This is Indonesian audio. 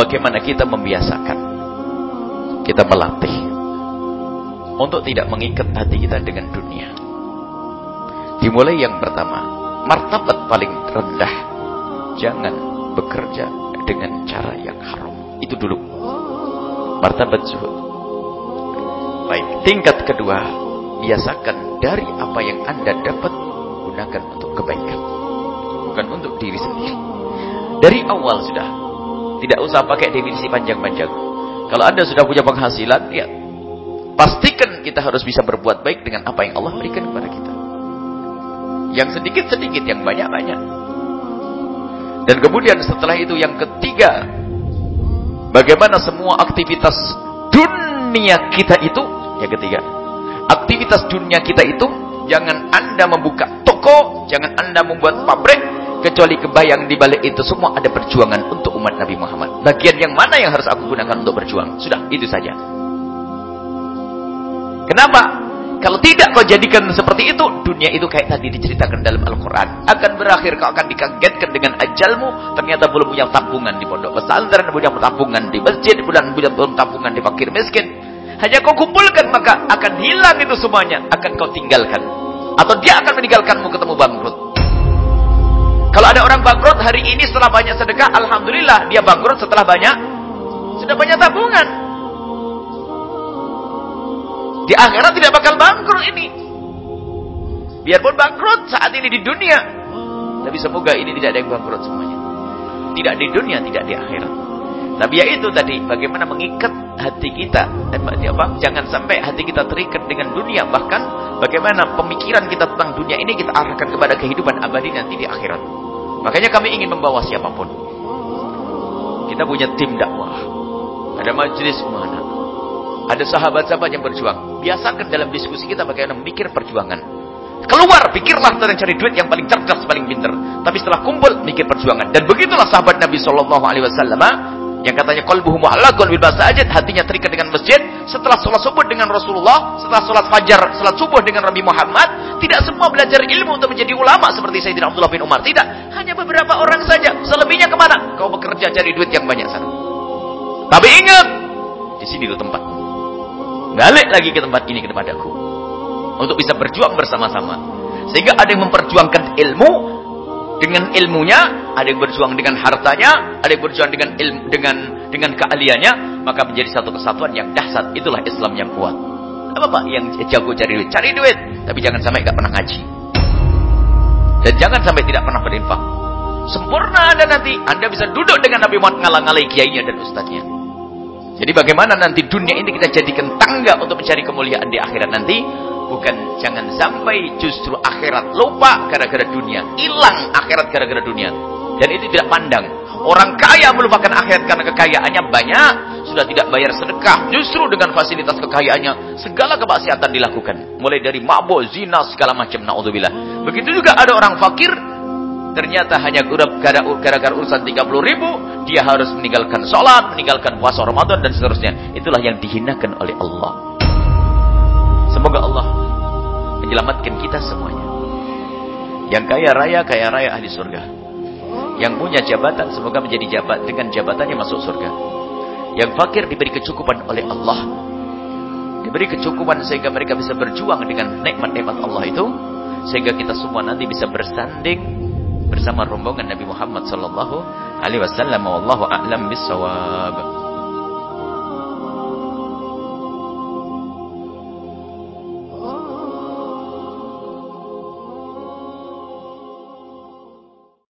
bagaimana kita membiasakan. Kita melatih. Untuk tidak mengikat hati kita dengan dunia. Dimulai yang pertama. Martabat paling rendah. Jangan bekerja dengan cara yang haram. Itu dulu. Martabat zuhud. Baik, tingkat kedua, biasakan dari apa yang Anda dapat gunakan untuk kebaikan. Bukan untuk diri sendiri. Dari awal sudah. Tidak usah pakai definisi panjang-panjang. Kalau Anda sudah punya penghasilan, ya pastikan kita harus bisa berbuat baik dengan apa yang Allah berikan kepada kita. Yang sedikit-sedikit, yang banyak-banyak. Dan kemudian setelah itu yang ketiga, bagaimana semua aktivitas dunia kita itu yang ketiga, aktivitas dunia kita itu jangan Anda membuka toko, jangan Anda membuat pabrik kecuali kebayang di balik itu semua ada perjuangan untuk umat Nabi Muhammad. Bagian yang mana yang harus aku gunakan untuk berjuang? Sudah, itu saja. Kenapa? Kalau tidak kau jadikan seperti itu, dunia itu kayak tadi diceritakan dalam Al-Quran. Akan berakhir, kau akan dikagetkan dengan ajalmu. Ternyata belum punya tabungan di pondok pesantren, punya tabungan di masjid, belum punya tabungan di fakir miskin. Hanya kau kumpulkan maka akan hilang itu semuanya. Akan kau tinggalkan. Atau dia akan meninggalkanmu ketemu bangkrut. Kalau ada orang bangkrut hari ini setelah banyak sedekah. Alhamdulillah dia bangkrut setelah banyak. Sudah banyak tabungan. Di akhirat tidak bakal bangkrut ini. Biarpun bangkrut saat ini di dunia. Tapi semoga ini tidak ada yang bangkrut semuanya. Tidak di dunia, tidak di akhirat. Tapi ya itu tadi, bagaimana mengikat hati kita. Dan apa? Jangan sampai hati kita terikat dengan dunia. Bahkan bagaimana pemikiran kita tentang dunia ini kita arahkan kepada kehidupan abadi nanti di akhirat. Makanya kami ingin membawa siapa pun. Kita punya tim dakwah. Ada majelis mana. Ada sahabat-sahabat yang berjuang. Biasakan dalam diskusi kita bagaimana memikir perjuangan. Keluar, pikirlah tentang cari duit yang paling cerdas, paling pinter. Tapi setelah kumpul, mikir perjuangan. Dan begitulah sahabat Nabi Shallallahu Alaihi Wasallam yang katanya qalbuhu mu'allaqun bil masajid, hatinya terikat dengan masjid. Setelah sholat subuh dengan Rasulullah, setelah sholat fajar, sholat subuh dengan Nabi Muhammad, tidak semua belajar ilmu untuk menjadi ulama seperti Sayyidina Abdullah bin Umar. Tidak, hanya beberapa orang saja. Selebihnya ke mana? Kau bekerja cari duit yang banyak sana. Tapi ingat, di sini itu tempat. Balik lagi ke tempat ini ke tempatku. Untuk bisa berjuang bersama-sama. Sehingga ada yang memperjuangkan ilmu, dengan ilmunya, ada yang berjuang dengan hartanya, ada yang berjuang dengan ilmu dengan dengan keahliannya, maka menjadi satu kesatuan yang dahsyat. Itulah Islam yang kuat. Apa Pak yang jago cari duit? Cari duit, tapi jangan sampai enggak pernah ngaji. Dan jangan sampai tidak pernah berinfak. Sempurna Anda nanti, Anda bisa duduk dengan Nabi Muhammad ngalang-ngalai kiainya dan ustadznya. Jadi bagaimana nanti dunia ini kita jadikan tangga untuk mencari kemuliaan di akhirat nanti? Bukan jangan sampai justru akhirat lupa gara-gara dunia. Hilang akhirat gara-gara dunia. Dan itu tidak pandang. Orang kaya melupakan akhirat karena kekayaannya banyak. Sudah tidak bayar sedekah. Justru dengan fasilitas kekayaannya. Segala kemaksiatan dilakukan. Mulai dari mabuk, zina, segala macam. Na'udzubillah. Begitu juga ada orang fakir. Ternyata hanya gara-gara urusan 30 ribu. Dia harus meninggalkan sholat. Meninggalkan puasa Ramadan dan seterusnya. Itulah yang dihinakan oleh Allah. Semoga Allah menyelamatkan kita semuanya. Yang kaya raya, kaya raya ahli surga. Yang punya jabatan, semoga menjadi jabat dengan jabatannya masuk surga. Yang fakir diberi kecukupan oleh Allah. Diberi kecukupan sehingga mereka bisa berjuang dengan nikmat-nikmat Allah itu. Sehingga kita semua nanti bisa bersanding bersama rombongan Nabi Muhammad sallallahu alaihi wasallam wallahu a'lam bissawab.